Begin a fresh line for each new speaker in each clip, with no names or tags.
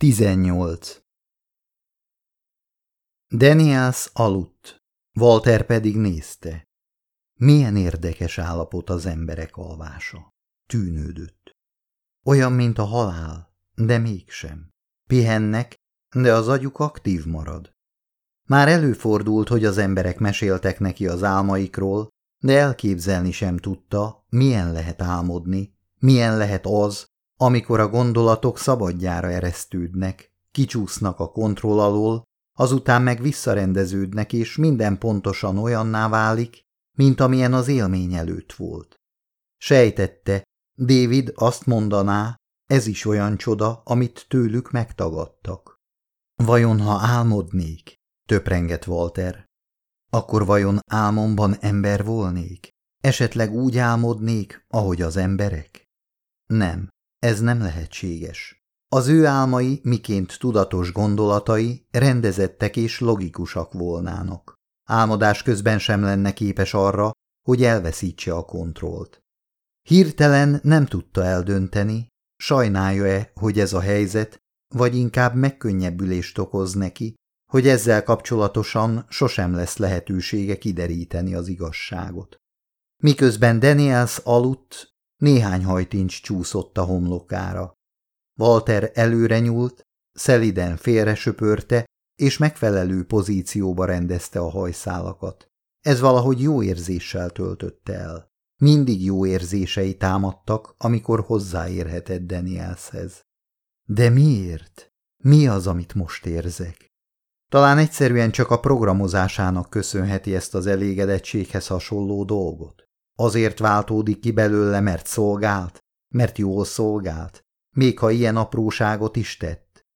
18. Daniels aludt, Walter pedig nézte. Milyen érdekes állapot az emberek alvása. Tűnődött. Olyan, mint a halál, de mégsem. Pihennek, de az agyuk aktív marad. Már előfordult, hogy az emberek meséltek neki az álmaikról, de elképzelni sem tudta, milyen lehet álmodni, milyen lehet az, amikor a gondolatok szabadjára eresztődnek, kicsúsznak a kontroll alól, azután meg visszarendeződnek, és minden pontosan olyanná válik, mint amilyen az élmény előtt volt. Sejtette, David azt mondaná, ez is olyan csoda, amit tőlük megtagadtak. Vajon, ha álmodnék? töprengett Walter. Akkor vajon álmomban ember volnék? Esetleg úgy álmodnék, ahogy az emberek? Nem, ez nem lehetséges. Az ő álmai, miként tudatos gondolatai rendezettek és logikusak volnának. Álmodás közben sem lenne képes arra, hogy elveszítse a kontrollt. Hirtelen nem tudta eldönteni, sajnálja-e, hogy ez a helyzet, vagy inkább megkönnyebbülést okoz neki, hogy ezzel kapcsolatosan sosem lesz lehetősége kideríteni az igazságot. Miközben Daniels aludt, néhány hajtincs csúszott a homlokára. Walter előre nyúlt, szeliden félre söpörte, és megfelelő pozícióba rendezte a hajszálakat. Ez valahogy jó érzéssel töltötte el. Mindig jó érzései támadtak, amikor hozzáérhetett Danielshez. De miért? Mi az, amit most érzek? Talán egyszerűen csak a programozásának köszönheti ezt az elégedettséghez hasonló dolgot. Azért váltódik ki belőle, mert szolgált, mert jól szolgált, még ha ilyen apróságot is tett.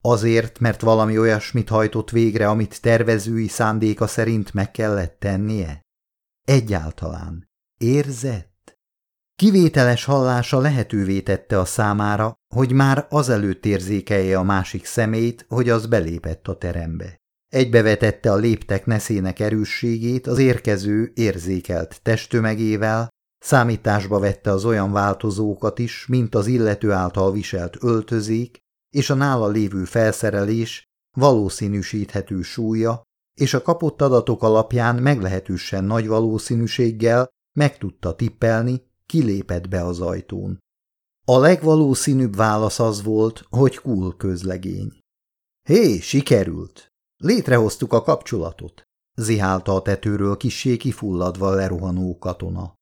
Azért, mert valami olyasmit hajtott végre, amit tervezői szándéka szerint meg kellett tennie? Egyáltalán. Érzett? Kivételes hallása lehetővé tette a számára, hogy már azelőtt érzékelje a másik szemét, hogy az belépett a terembe. Egybevetette a léptek neszének erősségét az érkező, érzékelt testtömegével, számításba vette az olyan változókat is, mint az illető által viselt öltözék, és a nála lévő felszerelés valószínűsíthető súlya, és a kapott adatok alapján meglehetősen nagy valószínűséggel meg tudta tippelni, kilépett be az ajtón. A legvalószínűbb válasz az volt, hogy kul közlegény. Hé, sikerült! Létrehoztuk a kapcsolatot, zihálta a tetőről kissé kifulladva lerohanó katona.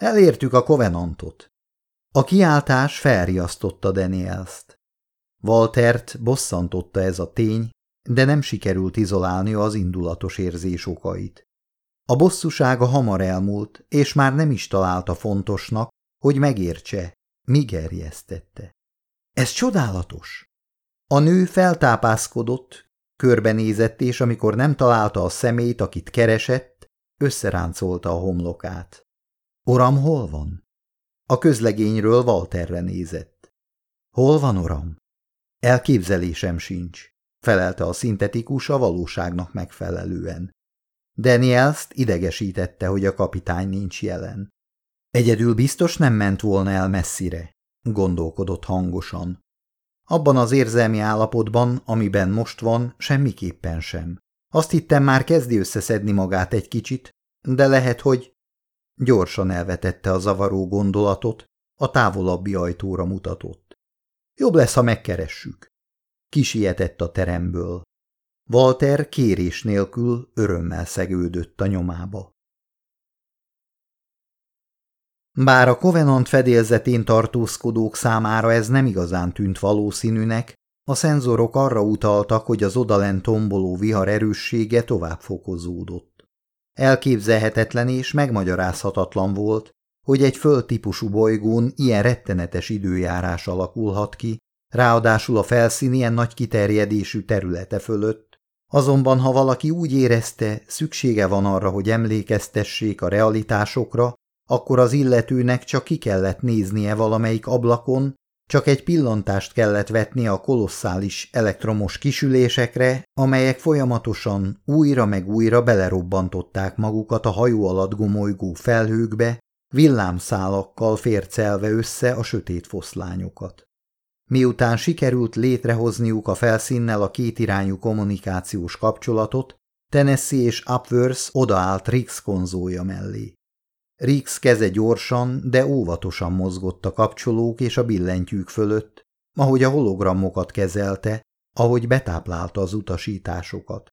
Elértük a kovenantot. A kiáltás felriasztotta Danielst. Waltert bosszantotta ez a tény, de nem sikerült izolálni az indulatos érzés okait. A bosszúsága hamar elmúlt, és már nem is találta fontosnak, hogy megértse, mi gerjesztette. Ez csodálatos! A nő feltápászkodott, körbenézett, és amikor nem találta a szemét, akit keresett, összeráncolta a homlokát. Oram hol van? A közlegényről Walterre nézett. Hol van, oram? Elképzelésem sincs, felelte a szintetikus a valóságnak megfelelően. Danielst idegesítette, hogy a kapitány nincs jelen. Egyedül biztos nem ment volna el messzire, gondolkodott hangosan. Abban az érzelmi állapotban, amiben most van, semmiképpen sem. Azt hittem már kezdi összeszedni magát egy kicsit, de lehet, hogy... Gyorsan elvetette a zavaró gondolatot, a távolabbi ajtóra mutatott. Jobb lesz, ha megkeressük. Kisietett a teremből. Walter kérés nélkül örömmel szegődött a nyomába. Bár a Covenant fedélzetén tartózkodók számára ez nem igazán tűnt valószínűnek, a szenzorok arra utaltak, hogy az odalent tomboló vihar erőssége tovább fokozódott. Elképzelhetetlen és megmagyarázhatatlan volt, hogy egy földtípusú bolygón ilyen rettenetes időjárás alakulhat ki, ráadásul a felszín ilyen nagy kiterjedésű területe fölött, Azonban, ha valaki úgy érezte, szüksége van arra, hogy emlékeztessék a realitásokra, akkor az illetőnek csak ki kellett néznie valamelyik ablakon, csak egy pillantást kellett vetnie a kolosszális elektromos kisülésekre, amelyek folyamatosan újra meg újra belerobbantották magukat a hajó alatt gomolygó felhőkbe, villámszálakkal fércelve össze a sötét foszlányokat. Miután sikerült létrehozniuk a felszínnel a kétirányú kommunikációs kapcsolatot, Tennessee és Upworth odaállt Rix konzója mellé. Rix keze gyorsan, de óvatosan mozgott a kapcsolók és a billentyűk fölött, ahogy a hologramokat kezelte, ahogy betáplálta az utasításokat.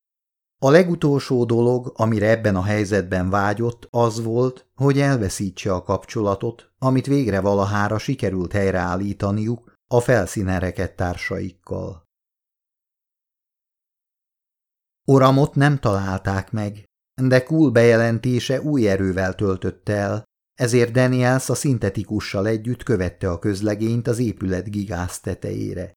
A legutolsó dolog, amire ebben a helyzetben vágyott, az volt, hogy elveszítse a kapcsolatot, amit végre valahára sikerült helyreállítaniuk a felszínereket társaikkal. Oramot nem találták meg, de Cool bejelentése új erővel töltötte el, ezért Daniels a szintetikussal együtt követte a közlegényt az épület gigász tetejére.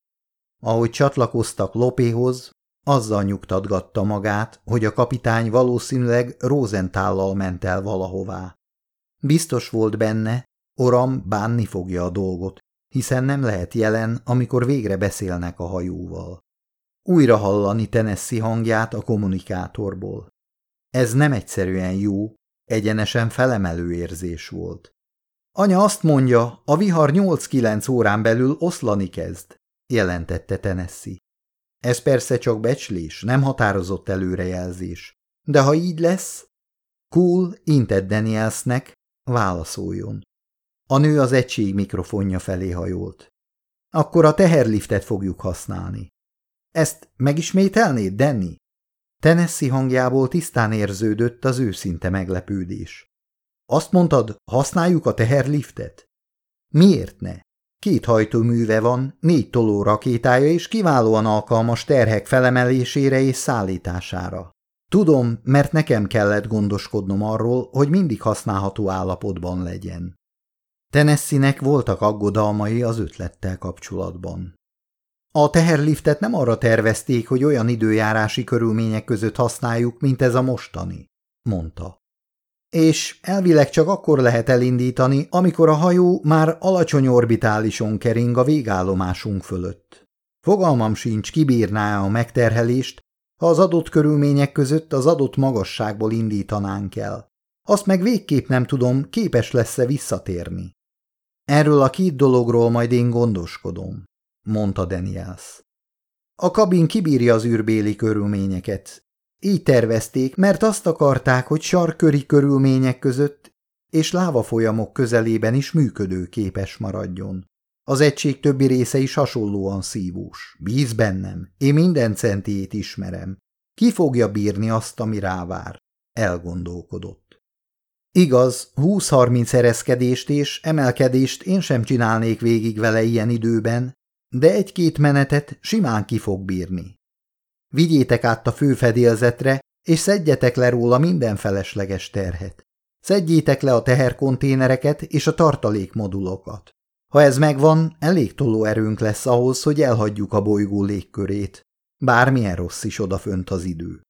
Ahogy csatlakoztak Lopéhoz, azzal nyugtatgatta magát, hogy a kapitány valószínűleg Rosentállal ment el valahová. Biztos volt benne, Oram bánni fogja a dolgot, hiszen nem lehet jelen, amikor végre beszélnek a hajóval. Újra hallani Tennessee hangját a kommunikátorból. Ez nem egyszerűen jó, egyenesen felemelő érzés volt. Anya azt mondja, a vihar 8-9 órán belül oszlani kezd, jelentette Tennessee. Ez persze csak becslés, nem határozott előrejelzés. De ha így lesz, Cool intett Danielsnek, válaszoljon. A nő az egység mikrofonja felé hajolt. Akkor a teherliftet fogjuk használni. Ezt megismételnéd, Danny? Tennessee hangjából tisztán érződött az őszinte meglepődés. Azt mondtad, használjuk a teherliftet? Miért ne? Két hajtóműve van, négy toló rakétája és kiválóan alkalmas terhek felemelésére és szállítására. Tudom, mert nekem kellett gondoskodnom arról, hogy mindig használható állapotban legyen. Tennessee-nek voltak aggodalmai az ötlettel kapcsolatban. A teherliftet nem arra tervezték, hogy olyan időjárási körülmények között használjuk, mint ez a mostani, mondta. És elvileg csak akkor lehet elindítani, amikor a hajó már alacsony orbitálison kering a végállomásunk fölött. Fogalmam sincs, kibírná a megterhelést, ha az adott körülmények között az adott magasságból indítanánk el. Azt meg végképp nem tudom, képes lesz-e visszatérni. Erről a két dologról majd én gondoskodom mondta Daniels. A kabin kibírja az űrbéli körülményeket. Így tervezték, mert azt akarták, hogy sarköri körülmények között és lávafolyamok közelében is működőképes maradjon. Az egység többi része is hasonlóan szívós. Bíz bennem, én minden centiét ismerem. Ki fogja bírni azt, ami rávár? Elgondolkodott. Igaz, 20-30 ereszkedést és emelkedést én sem csinálnék végig vele ilyen időben, de egy-két menetet simán ki fog bírni. Vigyétek át a főfedélzetre, és szedjetek le róla minden felesleges terhet. Szedjétek le a teherkonténereket és a tartalékmodulokat. Ha ez megvan, elég tolóerőnk lesz ahhoz, hogy elhagyjuk a bolygó légkörét. Bármilyen rossz is odafönt az idő.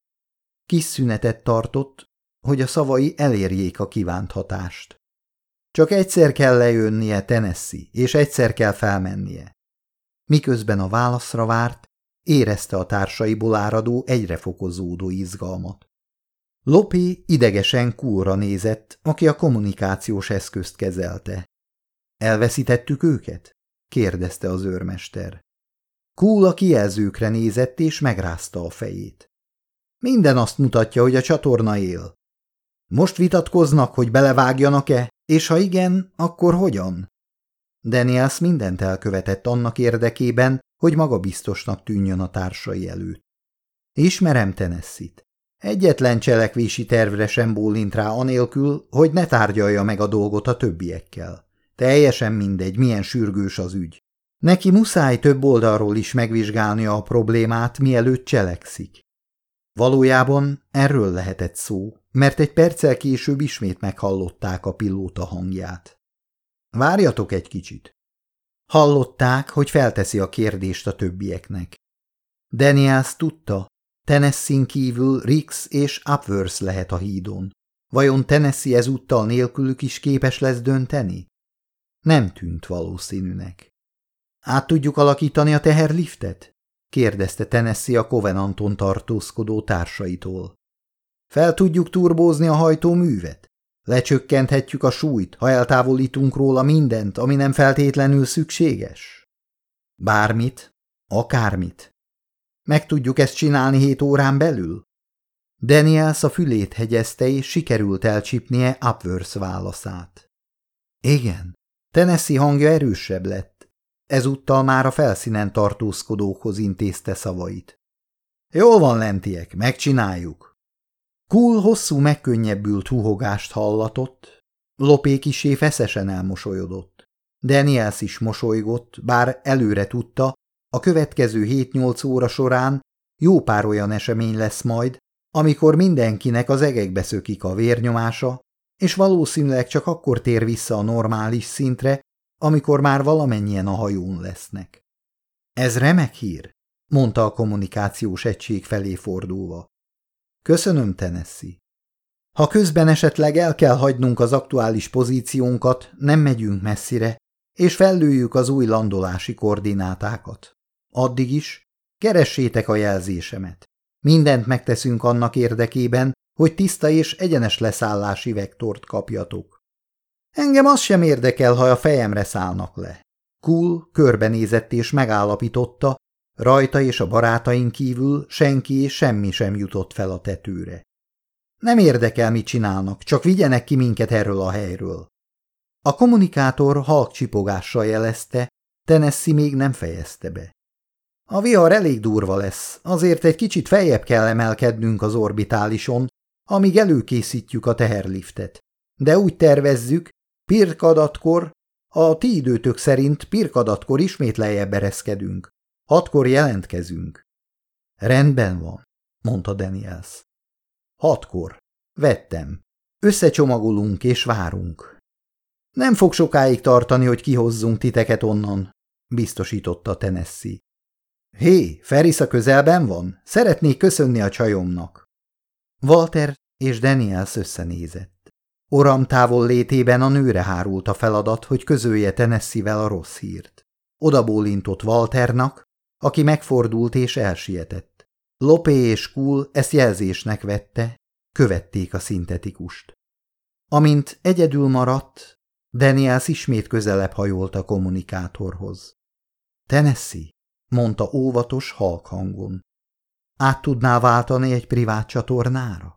Kis szünetet tartott, hogy a szavai elérjék a kívánt hatást. Csak egyszer kell lejönnie Tennessee, és egyszer kell felmennie. Miközben a válaszra várt, érezte a társaiból áradó, egyre fokozódó izgalmat. Lopé idegesen kúra nézett, aki a kommunikációs eszközt kezelte. Elveszítettük őket? kérdezte az őrmester. Kúl a kijelzőkre nézett és megrázta a fejét. Minden azt mutatja, hogy a csatorna él. Most vitatkoznak, hogy belevágjanak-e, és ha igen, akkor hogyan? Daniels mindent elkövetett annak érdekében, hogy magabiztosnak tűnjön a társai előtt. Ismerem Tennessee-t. Egyetlen cselekvési tervre sem bólint rá anélkül, hogy ne tárgyalja meg a dolgot a többiekkel. Teljesen mindegy, milyen sürgős az ügy. Neki muszáj több oldalról is megvizsgálnia a problémát, mielőtt cselekszik. Valójában erről lehetett szó, mert egy perccel később ismét meghallották a pilóta hangját. Várjatok egy kicsit. Hallották, hogy felteszi a kérdést a többieknek. Daniels tudta, Tennessee kívül Rix és Upworth lehet a hídon. Vajon Tennessee ezúttal nélkülük is képes lesz dönteni? Nem tűnt valószínűnek. Át tudjuk alakítani a teherliftet? kérdezte Tennessee a Covenanton tartózkodó társaitól. Fel tudjuk turbózni a hajtóművet? Lecsökkenthetjük a súlyt, ha eltávolítunk róla mindent, ami nem feltétlenül szükséges? Bármit, akármit. Meg tudjuk ezt csinálni hét órán belül? Daniels a fülét hegyezte, és sikerült elcsipnie Upworth válaszát. Igen, Tennessee hangja erősebb lett. Ezúttal már a felszínen tartózkodókhoz intézte szavait. Jól van, lentiek, megcsináljuk. Kul hosszú megkönnyebbült húhogást hallatott, Lopé kisé feszesen elmosolyodott. Daniels is mosolygott, bár előre tudta, a következő 7-8 óra során jó pár olyan esemény lesz majd, amikor mindenkinek az egekbe szökik a vérnyomása, és valószínűleg csak akkor tér vissza a normális szintre, amikor már valamennyien a hajón lesznek. Ez remek hír, mondta a kommunikációs egység felé fordulva. Köszönöm, Tennessee. Ha közben esetleg el kell hagynunk az aktuális pozíciónkat, nem megyünk messzire, és fellőjük az új landolási koordinátákat. Addig is keressétek a jelzésemet. Mindent megteszünk annak érdekében, hogy tiszta és egyenes leszállási vektort kapjatok. Engem az sem érdekel, ha a fejemre szállnak le. Kul körbenézett és megállapította, rajta és a barátaink kívül senki és semmi sem jutott fel a tetőre. Nem érdekel, mit csinálnak, csak vigyenek ki minket erről a helyről. A kommunikátor halk csipogással jelezte, Tennessee még nem fejezte be. A vihar elég durva lesz, azért egy kicsit feljebb kell emelkednünk az orbitálison, amíg előkészítjük a teherliftet. De úgy tervezzük, pirkadatkor, a ti időtök szerint pirkadatkor ismét lejjebb ereszkedünk. Hatkor jelentkezünk. Rendben van, mondta Daniels. Hatkor. Vettem. Összecsomagolunk és várunk. Nem fog sokáig tartani, hogy kihozzunk titeket onnan, biztosította Tennessee. Hé, Ferris a közelben van? Szeretnék köszönni a csajomnak. Walter és Daniels összenézett. Oram távol létében a nőre hárult a feladat, hogy közölje Tennessee-vel a rossz hírt. Oda bólintott Walternak, aki megfordult és elsietett. Lopé és Kul ezt jelzésnek vette, követték a szintetikust. Amint egyedül maradt, Daniels ismét közelebb hajolt a kommunikátorhoz. Tennessee, mondta óvatos halk hangon. Át tudná váltani egy privát csatornára?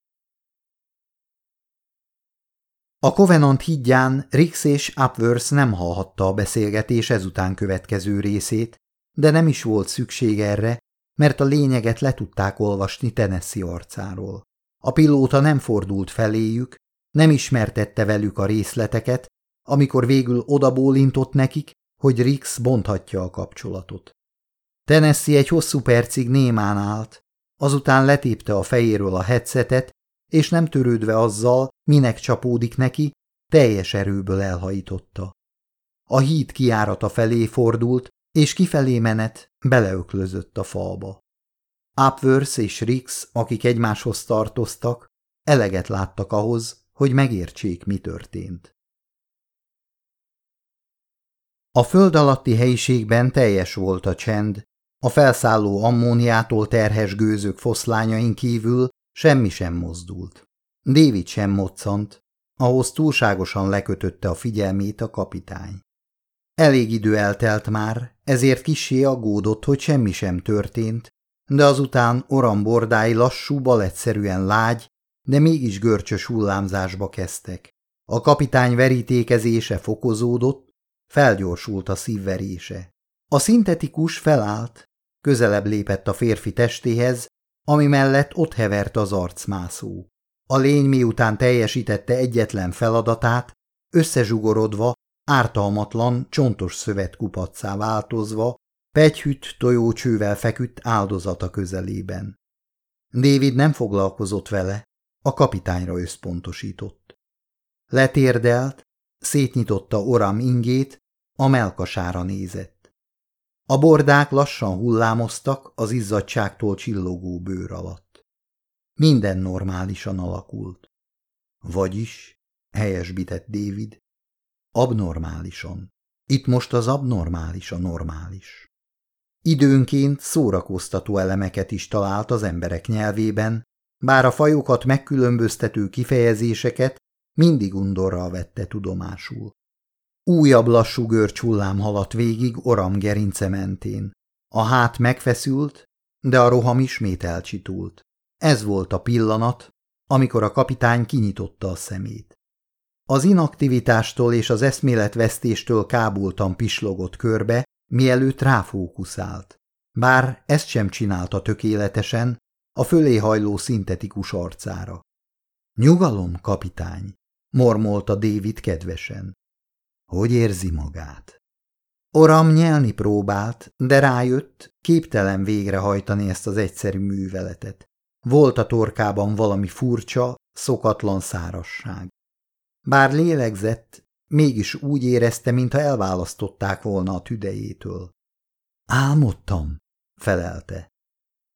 A Covenant hídján Rix és Upworth nem hallhatta a beszélgetés ezután következő részét, de nem is volt szükség erre, mert a lényeget le tudták olvasni Tennessee arcáról. A pilóta nem fordult feléjük, nem ismertette velük a részleteket, amikor végül odabólintott nekik, hogy Rix bonthatja a kapcsolatot. Tennessee egy hosszú percig némán állt, azután letépte a fejéről a headsetet, és nem törődve azzal, minek csapódik neki, teljes erőből elhajította. A híd kiárata felé fordult, és kifelé menet beleöklözött a falba. Upworth és Rix, akik egymáshoz tartoztak, eleget láttak ahhoz, hogy megértsék, mi történt. A föld alatti helyiségben teljes volt a csend, a felszálló ammóniától terhes gőzök foszlányain kívül semmi sem mozdult. David sem moccant, ahhoz túlságosan lekötötte a figyelmét a kapitány. Elég idő eltelt már, ezért kisé aggódott, hogy semmi sem történt, de azután orambordái lassú, baletszerűen lágy, de mégis görcsös hullámzásba kezdtek. A kapitány verítékezése fokozódott, felgyorsult a szívverése. A szintetikus felállt, közelebb lépett a férfi testéhez, ami mellett ott hevert az arcmászó. A lény miután teljesítette egyetlen feladatát, összezsugorodva, ártalmatlan, csontos szövet kupacá változva, Pegyhütt tojócsővel feküdt áldozata közelében. David nem foglalkozott vele, a kapitányra összpontosított. Letérdelt, szétnyitotta oram ingét, a melkasára nézett. A bordák lassan hullámoztak az izzadságtól csillogó bőr alatt. Minden normálisan alakult. Vagyis, helyesbített David, abnormálisan. Itt most az abnormális a normális. Időnként szórakoztató elemeket is talált az emberek nyelvében, bár a fajokat megkülönböztető kifejezéseket mindig undorral vette tudomásul. Újabb lassú görcsullám haladt végig Oram gerince mentén. A hát megfeszült, de a roham ismét elcsitult. Ez volt a pillanat, amikor a kapitány kinyitotta a szemét. Az inaktivitástól és az eszméletvesztéstől kábultan pislogott körbe, mielőtt ráfókuszált. Bár ezt sem csinálta tökéletesen, a fölé hajló szintetikus arcára. Nyugalom, kapitány, mormolta David kedvesen. Hogy érzi magát? Oram nyelni próbált, de rájött, képtelen végrehajtani ezt az egyszerű műveletet. Volt a torkában valami furcsa, szokatlan szárasság. Bár lélegzett, mégis úgy érezte, mintha elválasztották volna a tüdejétől. Álmodtam, felelte.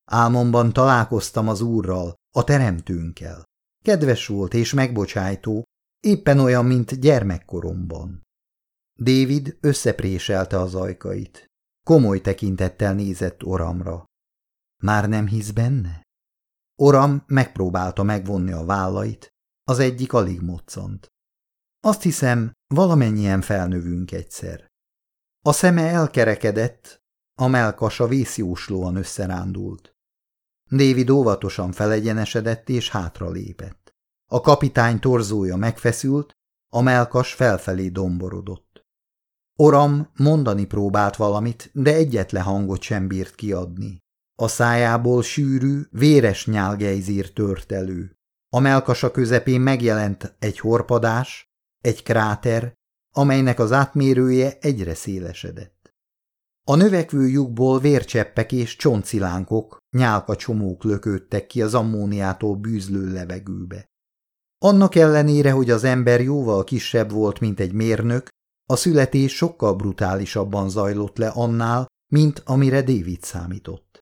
Álmomban találkoztam az úrral, a teremtőnkkel. Kedves volt és megbocsájtó, éppen olyan, mint gyermekkoromban. David összepréselte az ajkait. Komoly tekintettel nézett Oramra. Már nem hisz benne? Oram megpróbálta megvonni a vállait, az egyik alig moccant. Azt hiszem, valamennyien felnövünk egyszer. A szeme elkerekedett, a melkasa vészjóslóan összerándult. David óvatosan felegyenesedett és hátra lépett. A kapitány torzója megfeszült, a melkas felfelé domborodott. Oram mondani próbált valamit, de egyetlen hangot sem bírt kiadni. A szájából sűrű, véres nyálgejzír tört elő. A melkasa közepén megjelent egy horpadás, egy kráter, amelynek az átmérője egyre szélesedett. A növekvő lyukból vércseppek és csoncilánkok, nyálkacsomók lököttek ki az ammóniától bűzlő levegőbe. Annak ellenére, hogy az ember jóval kisebb volt, mint egy mérnök, a születés sokkal brutálisabban zajlott le annál, mint amire David számított.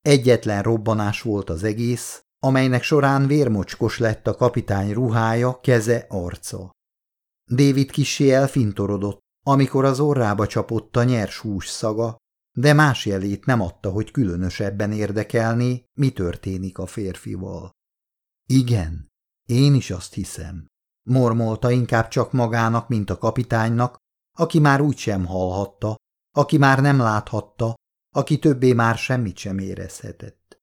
Egyetlen robbanás volt az egész, amelynek során vérmocskos lett a kapitány ruhája, keze, arca. David kissé elfintorodott, amikor az orrába csapott a nyers hús szaga, de más jelét nem adta, hogy különösebben érdekelni, mi történik a férfival. Igen, én is azt hiszem, mormolta inkább csak magának, mint a kapitánynak, aki már úgysem hallhatta, aki már nem láthatta, aki többé már semmit sem érezhetett.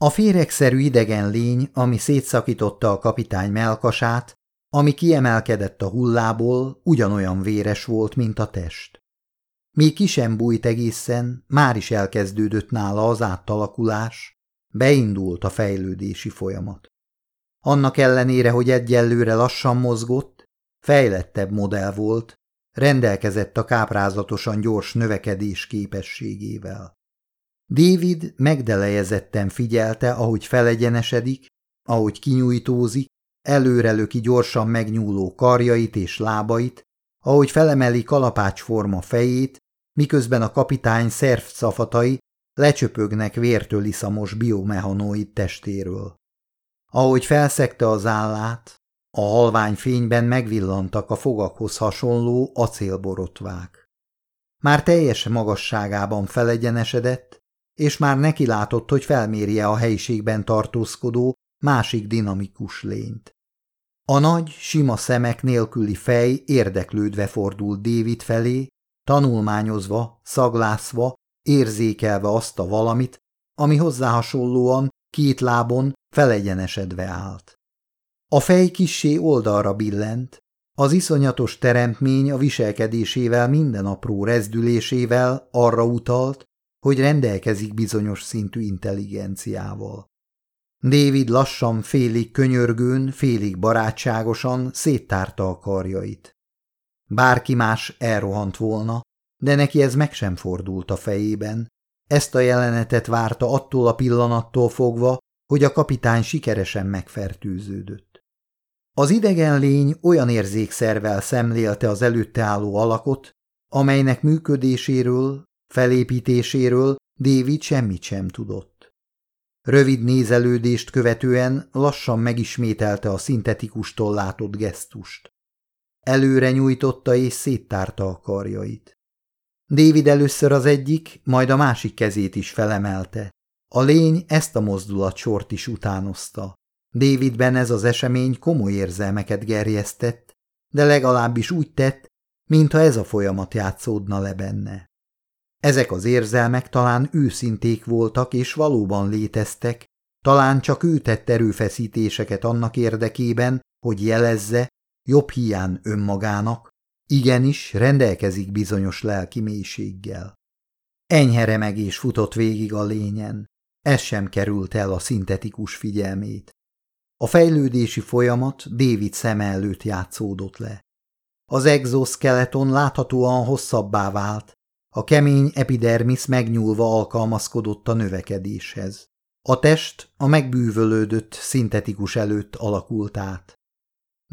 A féregszerű idegen lény, ami szétszakította a kapitány melkasát, ami kiemelkedett a hullából, ugyanolyan véres volt, mint a test. Még ki sem bújt egészen, már is elkezdődött nála az átalakulás, beindult a fejlődési folyamat. Annak ellenére, hogy egyelőre lassan mozgott, fejlettebb modell volt, rendelkezett a káprázatosan gyors növekedés képességével. David megdelejezetten figyelte, ahogy felegyenesedik, ahogy kinyújtózik, előrelöki gyorsan megnyúló karjait és lábait, ahogy felemeli kalapácsforma fejét, miközben a kapitány szervszafatai lecsöpögnek vértől iszamos biomehanoid testéről. Ahogy felszegte az állát, a halvány fényben megvillantak a fogakhoz hasonló acélborotvák. Már teljes magasságában felegyenesedett, és már neki látott, hogy felmérje a helyiségben tartózkodó másik dinamikus lényt. A nagy, sima szemek nélküli fej érdeklődve fordult David felé, tanulmányozva, szaglászva, érzékelve azt a valamit, ami hozzá hasonlóan két lábon felegyenesedve állt. A fej kissé oldalra billent, az iszonyatos teremtmény a viselkedésével minden apró rezdülésével arra utalt, hogy rendelkezik bizonyos szintű intelligenciával. David lassan, félig könyörgőn, félig barátságosan széttárta a karjait. Bárki más elrohant volna, de neki ez meg sem fordult a fejében. Ezt a jelenetet várta attól a pillanattól fogva, hogy a kapitány sikeresen megfertőződött. Az idegen lény olyan érzékszervel szemlélte az előtte álló alakot, amelynek működéséről, felépítéséről David semmit sem tudott. Rövid nézelődést követően lassan megismételte a szintetikuστól látott gesztust. Előre nyújtotta és széttárta a karjait. David először az egyik, majd a másik kezét is felemelte. A lény ezt a mozdulatsort is utánozta. Davidben ez az esemény komoly érzelmeket gerjesztett, de legalábbis úgy tett, mintha ez a folyamat játszódna le benne. Ezek az érzelmek talán őszinték voltak és valóban léteztek, talán csak ő tett erőfeszítéseket annak érdekében, hogy jelezze, jobb hián önmagának, igenis rendelkezik bizonyos lelki mélységgel. Enyhe remegés futott végig a lényen, ez sem került el a szintetikus figyelmét. A fejlődési folyamat David szem előtt játszódott le. Az exoskeleton láthatóan hosszabbá vált, a kemény epidermis megnyúlva alkalmazkodott a növekedéshez. A test a megbűvölődött szintetikus előtt alakult át.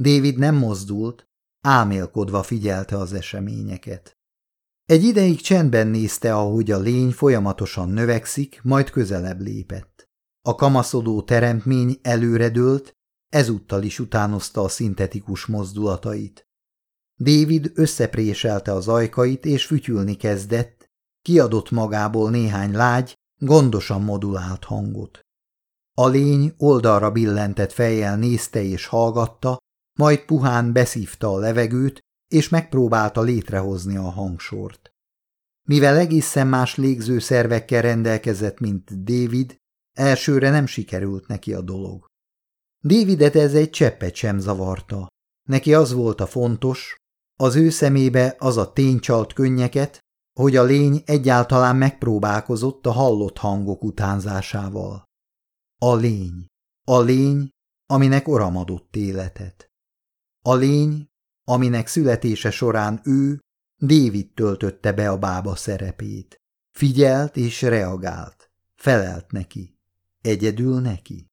David nem mozdult, álmélkodva figyelte az eseményeket. Egy ideig csendben nézte, ahogy a lény folyamatosan növekszik, majd közelebb lépett. A kamaszodó teremtmény előredőlt, ezúttal is utánozta a szintetikus mozdulatait. David összepréselte az ajkait és fütyülni kezdett, kiadott magából néhány lágy, gondosan modulált hangot. A lény oldalra billentett fejjel nézte és hallgatta, majd puhán beszívta a levegőt, és megpróbálta létrehozni a hangsort. Mivel egészen más légzőszervekkel rendelkezett, mint David, elsőre nem sikerült neki a dolog. Davidet ez egy cseppet sem zavarta. Neki az volt a fontos, az ő szemébe az a tény csalt könnyeket, hogy a lény egyáltalán megpróbálkozott a hallott hangok utánzásával. A lény. A lény, aminek oramadott életet. A lény, aminek születése során ő, David töltötte be a bába szerepét. Figyelt és reagált. Felelt neki. Egyedül neki.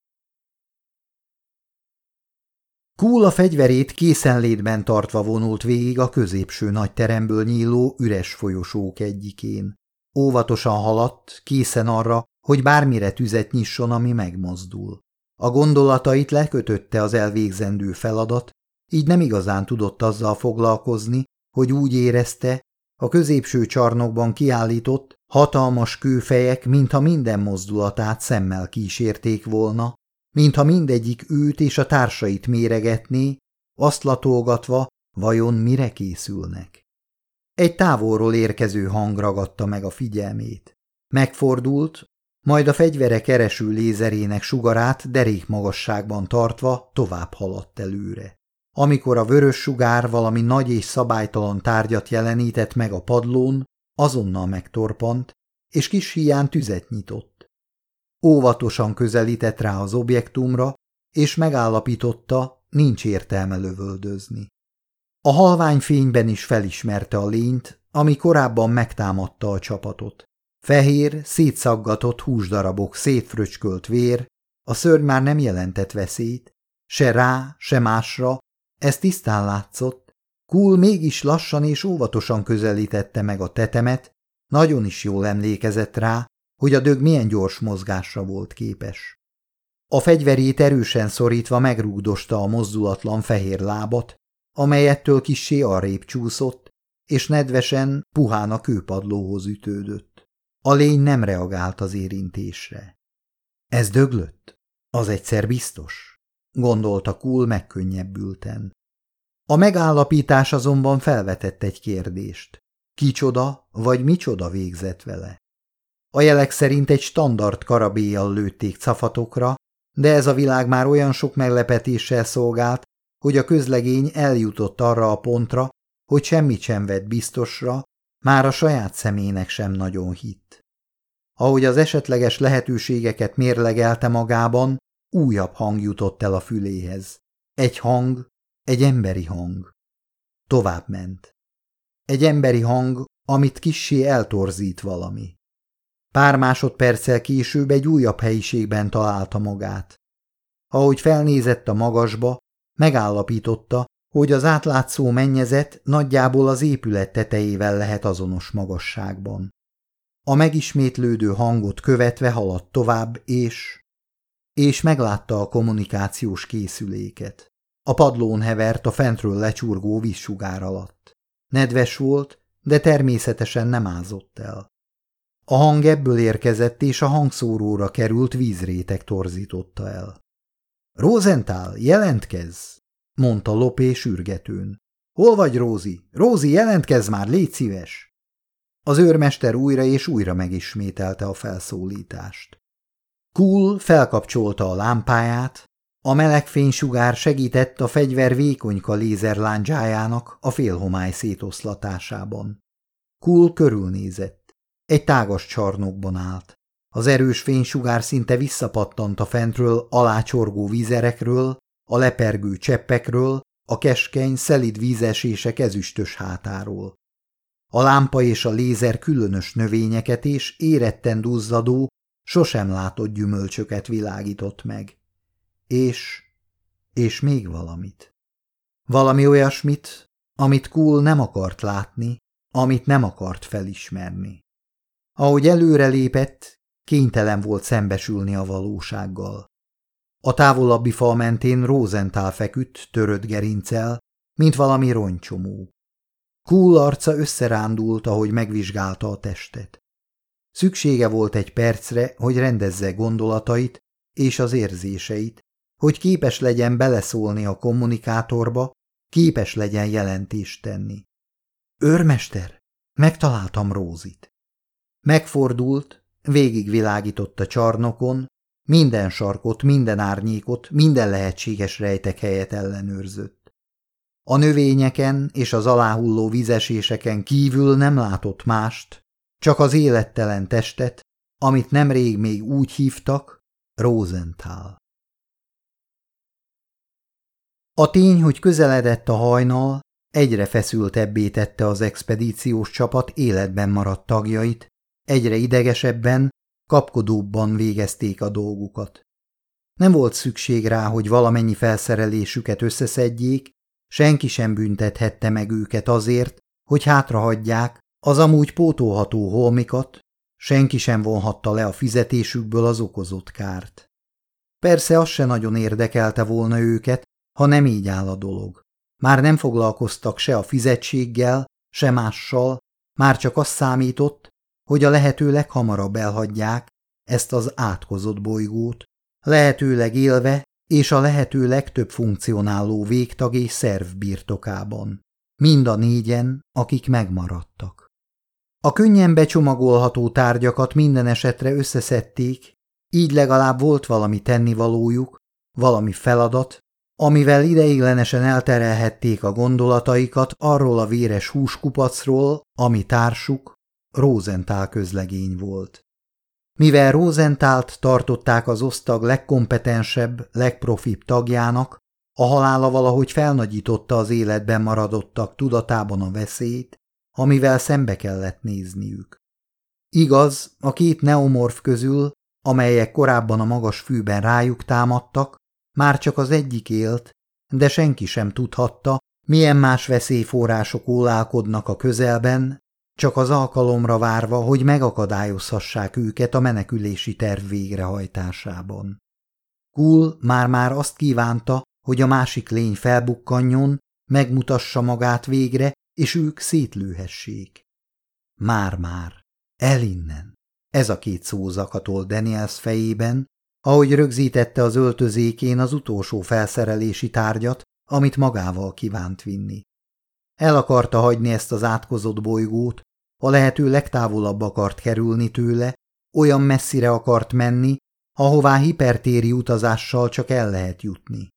Kúl a fegyverét készenlétben tartva vonult végig a középső nagy teremből nyíló üres folyosók egyikén. Óvatosan haladt, készen arra, hogy bármire tüzet nyisson, ami megmozdul. A gondolatait lekötötte az elvégzendő feladat, így nem igazán tudott azzal foglalkozni, hogy úgy érezte, a középső csarnokban kiállított, hatalmas kőfejek, mintha minden mozdulatát szemmel kísérték volna, mintha mindegyik őt és a társait méregetné, azt latolgatva, vajon mire készülnek. Egy távolról érkező hang ragadta meg a figyelmét. Megfordult, majd a fegyvere kereső lézerének sugarát derék magasságban tartva tovább haladt előre. Amikor a vörös sugár valami nagy és szabálytalan tárgyat jelenített meg a padlón, azonnal megtorpant, és kis hián tüzet nyitott. Óvatosan közelített rá az objektumra, és megállapította, nincs értelme lövöldözni. A halvány fényben is felismerte a lényt, ami korábban megtámadta a csapatot. Fehér, szétszaggatott húsdarabok, szétfröcskölt vér, a szörny már nem jelentett veszélyt, se rá, se másra, ez tisztán látszott. Kul mégis lassan és óvatosan közelítette meg a tetemet, nagyon is jól emlékezett rá, hogy a dög milyen gyors mozgásra volt képes. A fegyverét erősen szorítva megrúgdosta a mozdulatlan fehér lábat, amely ettől kissé arrébb csúszott, és nedvesen, puhán a kőpadlóhoz ütődött. A lény nem reagált az érintésre. Ez döglött? Az egyszer biztos? gondolta Kul megkönnyebbülten. A megállapítás azonban felvetett egy kérdést. Kicsoda vagy micsoda végzett vele? A jelek szerint egy standard karabéjjal lőtték cafatokra, de ez a világ már olyan sok meglepetéssel szolgált, hogy a közlegény eljutott arra a pontra, hogy semmit sem vett biztosra, már a saját szemének sem nagyon hitt. Ahogy az esetleges lehetőségeket mérlegelte magában, újabb hang jutott el a füléhez. Egy hang, egy emberi hang. Tovább ment. Egy emberi hang, amit kissé eltorzít valami. Pár másodperccel később egy újabb helyiségben találta magát. Ahogy felnézett a magasba, megállapította, hogy az átlátszó mennyezet nagyjából az épület tetejével lehet azonos magasságban. A megismétlődő hangot követve haladt tovább, és... és meglátta a kommunikációs készüléket. A padlón hevert a fentről lecsurgó vízsugár alatt. Nedves volt, de természetesen nem ázott el. A hang ebből érkezett, és a hangszóróra került vízrétek torzította el. – Rosenthal, jelentkezz! – mondta Lopé sürgetőn. Hol vagy, Rózi? Rózi, jelentkezz már, légy szíves! Az őrmester újra és újra megismételte a felszólítást. Kul felkapcsolta a lámpáját, a meleg fénysugár segített a fegyver vékonyka lézerláncsájának a félhomály szétoszlatásában. Kul körülnézett. Egy tágas csarnokban állt. Az erős fénysugár szinte visszapattant a fentről alácsorgó vízerekről, a lepergő cseppekről, a keskeny, szelid vízesések ezüstös hátáról. A lámpa és a lézer különös növényeket és éretten duzzadó, sosem látott gyümölcsöket világított meg. És, és még valamit. Valami olyasmit, amit Kul nem akart látni, amit nem akart felismerni. Ahogy előre lépett, kénytelen volt szembesülni a valósággal. A távolabbi fal mentén Rosenthal feküdt, törött gerincel, mint valami roncsomó. Kúl arca összerándult, ahogy megvizsgálta a testet. Szüksége volt egy percre, hogy rendezze gondolatait és az érzéseit, hogy képes legyen beleszólni a kommunikátorba, képes legyen jelentést tenni. Őrmester, megtaláltam Rózit. Megfordult, végigvilágított a csarnokon, minden sarkot, minden árnyékot, minden lehetséges rejtek helyet ellenőrzött. A növényeken és az aláhulló vizeséseken kívül nem látott mást, csak az élettelen testet, amit nemrég még úgy hívtak, Rosenthal. A tény, hogy közeledett a hajnal, egyre feszültebbé tette az expedíciós csapat életben maradt tagjait, egyre idegesebben, kapkodóbban végezték a dolgukat. Nem volt szükség rá, hogy valamennyi felszerelésüket összeszedjék, senki sem büntethette meg őket azért, hogy hátrahagyják az amúgy pótolható holmikat, senki sem vonhatta le a fizetésükből az okozott kárt. Persze az se nagyon érdekelte volna őket, ha nem így áll a dolog. Már nem foglalkoztak se a fizetséggel, se mással, már csak az számított, hogy a lehető leghamarabb elhagyják ezt az átkozott bolygót, lehetőleg élve és a lehető legtöbb funkcionáló végtag és szerv birtokában. Mind a négyen, akik megmaradtak. A könnyen becsomagolható tárgyakat minden esetre összeszedték, így legalább volt valami tennivalójuk, valami feladat, amivel ideiglenesen elterelhették a gondolataikat arról a véres húskupacról, ami társuk, Rosenthal közlegény volt. Mivel Rosentált tartották az osztag legkompetensebb, legprofibb tagjának, a halála valahogy felnagyította az életben maradottak tudatában a veszélyt, amivel szembe kellett nézniük. Igaz, a két neomorf közül, amelyek korábban a magas fűben rájuk támadtak, már csak az egyik élt, de senki sem tudhatta, milyen más veszélyforrások ólálkodnak a közelben, csak az alkalomra várva, hogy megakadályozhassák őket a menekülési terv végrehajtásában. Kul már-már azt kívánta, hogy a másik lény felbukkanjon, megmutassa magát végre, és ők szétlőhessék. Már-már, el innen. Ez a két szó zakatol Daniels fejében, ahogy rögzítette az öltözékén az utolsó felszerelési tárgyat, amit magával kívánt vinni. El akarta hagyni ezt az átkozott bolygót, a lehető legtávolabb akart kerülni tőle, olyan messzire akart menni, ahová hipertéri utazással csak el lehet jutni.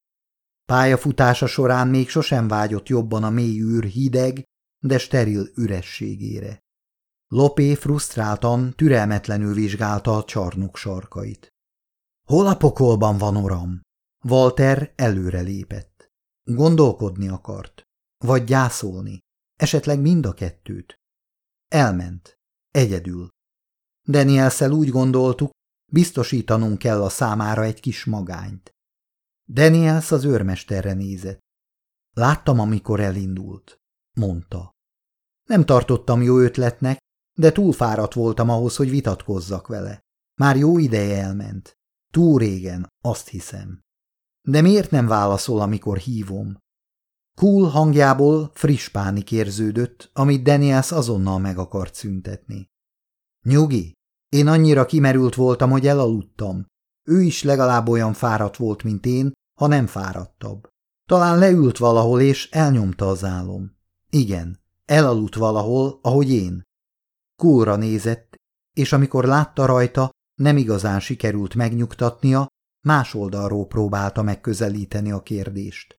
Pályafutása során még sosem vágyott jobban a mély űr hideg, de steril ürességére. Lopé frusztráltan, türelmetlenül vizsgálta a csarnok sarkait. Hol a pokolban van, uram? Walter előre lépett. Gondolkodni akart. Vagy gyászolni. Esetleg mind a kettőt. Elment. Egyedül. Danielszel úgy gondoltuk, biztosítanunk kell a számára egy kis magányt. Daniels az őrmesterre nézett. Láttam, amikor elindult, mondta. Nem tartottam jó ötletnek, de túl fáradt voltam ahhoz, hogy vitatkozzak vele. Már jó ideje elment. Túl régen, azt hiszem. De miért nem válaszol, amikor hívom? Cool hangjából friss pánik érződött, amit Daniels azonnal meg akart szüntetni. Nyugi, én annyira kimerült voltam, hogy elaludtam. Ő is legalább olyan fáradt volt, mint én, ha nem fáradtabb. Talán leült valahol, és elnyomta az álom. Igen, elaludt valahol, ahogy én. Kóra nézett, és amikor látta rajta, nem igazán sikerült megnyugtatnia, más oldalról próbálta megközelíteni a kérdést.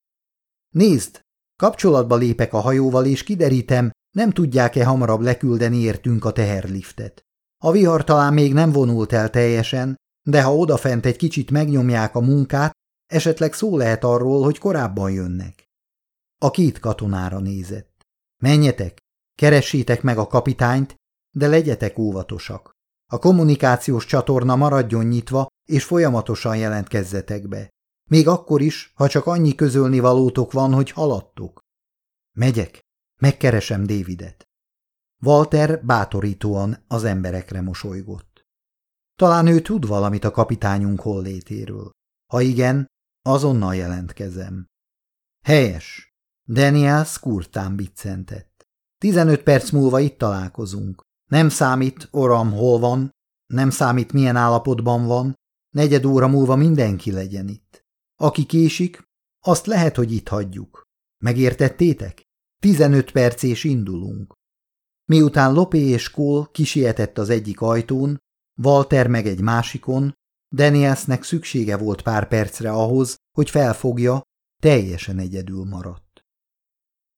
Nézd, kapcsolatba lépek a hajóval, és kiderítem, nem tudják-e hamarabb leküldeni értünk a teherliftet. A vihar talán még nem vonult el teljesen, de ha odafent egy kicsit megnyomják a munkát, esetleg szó lehet arról, hogy korábban jönnek. A két katonára nézett. Menjetek, keressétek meg a kapitányt, de legyetek óvatosak. A kommunikációs csatorna maradjon nyitva, és folyamatosan jelentkezzetek be. Még akkor is, ha csak annyi közölni valótok van, hogy haladtok. Megyek, megkeresem Davidet. Walter bátorítóan az emberekre mosolygott. Talán ő tud valamit a kapitányunk hollétéről. Ha igen, azonnal jelentkezem. Helyes. Daniel szkurtán biccentett. Tizenöt perc múlva itt találkozunk. Nem számít, oram, hol van, nem számít, milyen állapotban van, negyed óra múlva mindenki legyen itt. Aki késik, azt lehet, hogy itt hagyjuk. Megértettétek? Tizenöt perc és indulunk. Miután Lopé és Cole kisietett az egyik ajtón, Walter meg egy másikon, Danielsnek szüksége volt pár percre ahhoz, hogy felfogja, teljesen egyedül maradt.